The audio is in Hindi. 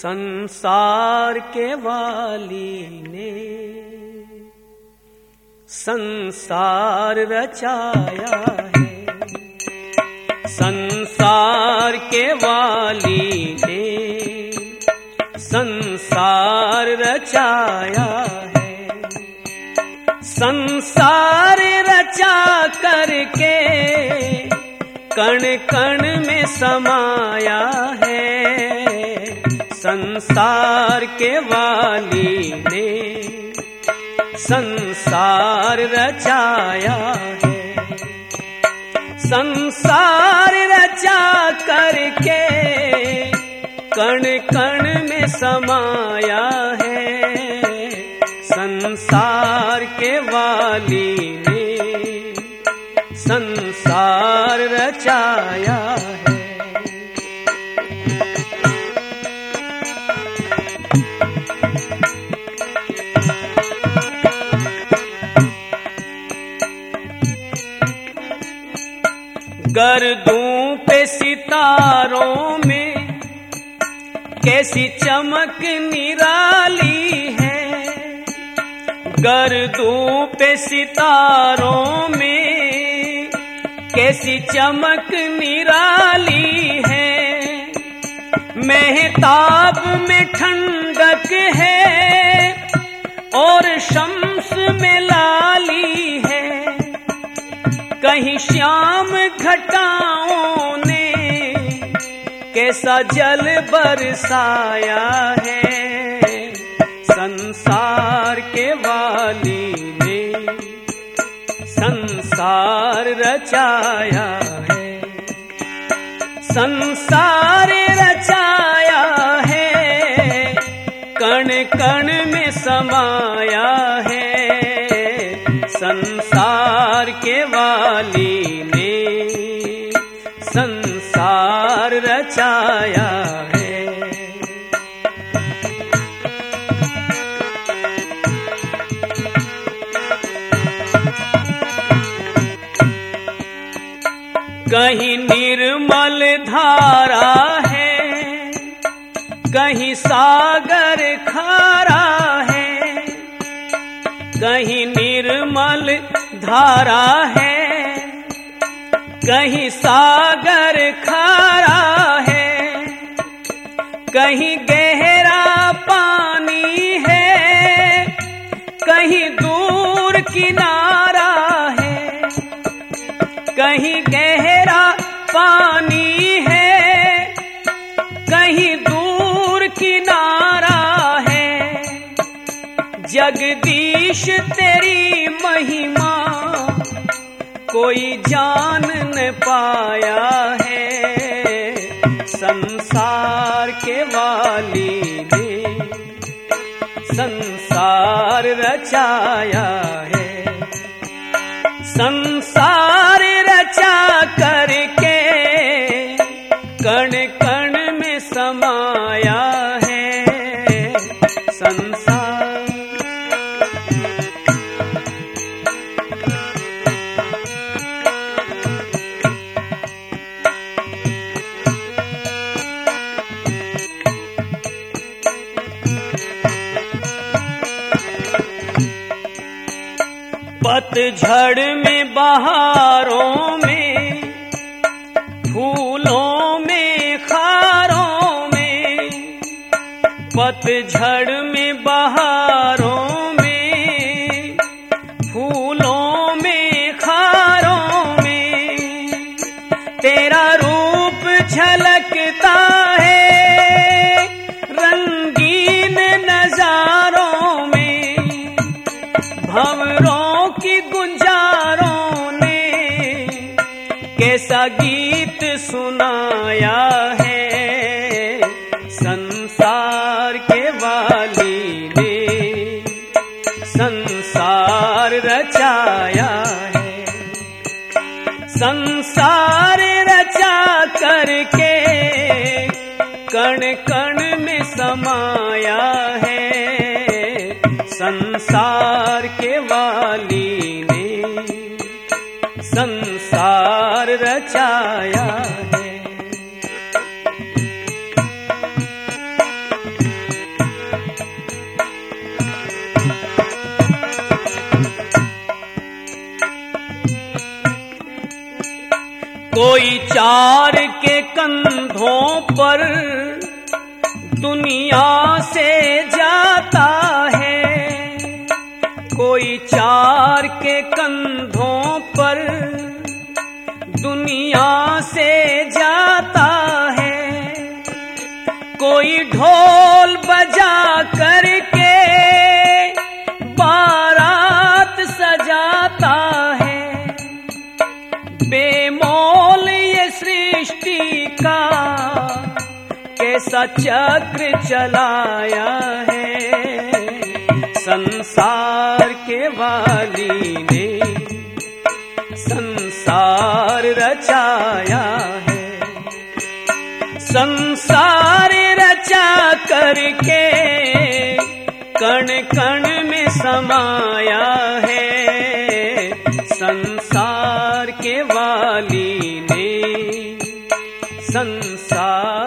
संसार के वाली ने संसार रचाया है। संसार के वाली ने संसार रचाया है। संसार रचा करके कण कण में समाया है संसार के वाली ने संसार रचाया है। संसार रचा करके कण कण में समाया है। संसार के वाली ने संसार रचाया गर्दों पे सितारों में कैसी चमक निराली है। गर्दों पे सितारों में कैसी चमक निराली है। मेहताब में ठंडक है और शम्स में लाली है। कहीं श्याम घटाओं ने कैसा जल बरसाया है, संसार के वाली ने संसार रचाया है। संसार रचाया है कण कण में समाया है, संसार के वाली ने संसार रचाया है। कहीं निर्मल धारा है कहीं सागर खारा है कहीं निर्मल धारा है। कहीं सागर खारा है, कहीं गहरा पानी है, कहीं दूर किनारा है, कहीं गहरा पानी है, कहीं दूर किनारा है। जगदीश तेरी महिमा, कोई जान पाया है। संसार के वाली ने संसार रचाया है। संसार रचा करके पतझड़ में बहारों में, फूलों में, खारों में, पतझड़ में बहारों में, फूलों में, खारों में, तेरा रूप झलकता है, रंगीन नजारों में, भंवरों की गुंजारों ने कैसा गीत सुनाया है? संसार के वाली ने संसार रचाया है। संसार रचा करके कण कण में समाया है। संसार के वाली संसार रचाया है। कोई चार के कंधों पर दुनिया से जाता कोई चार के कंधों पर दुनिया से जाता है। कोई ढोल बजा करके बारात सजाता है। बेमोल ये सृष्टि का कैसा चक्र चलाया है। संसार के वाली ने संसार रचाया है। संसार रचा करके कण कण में समाया है। संसार के वाली ने संसार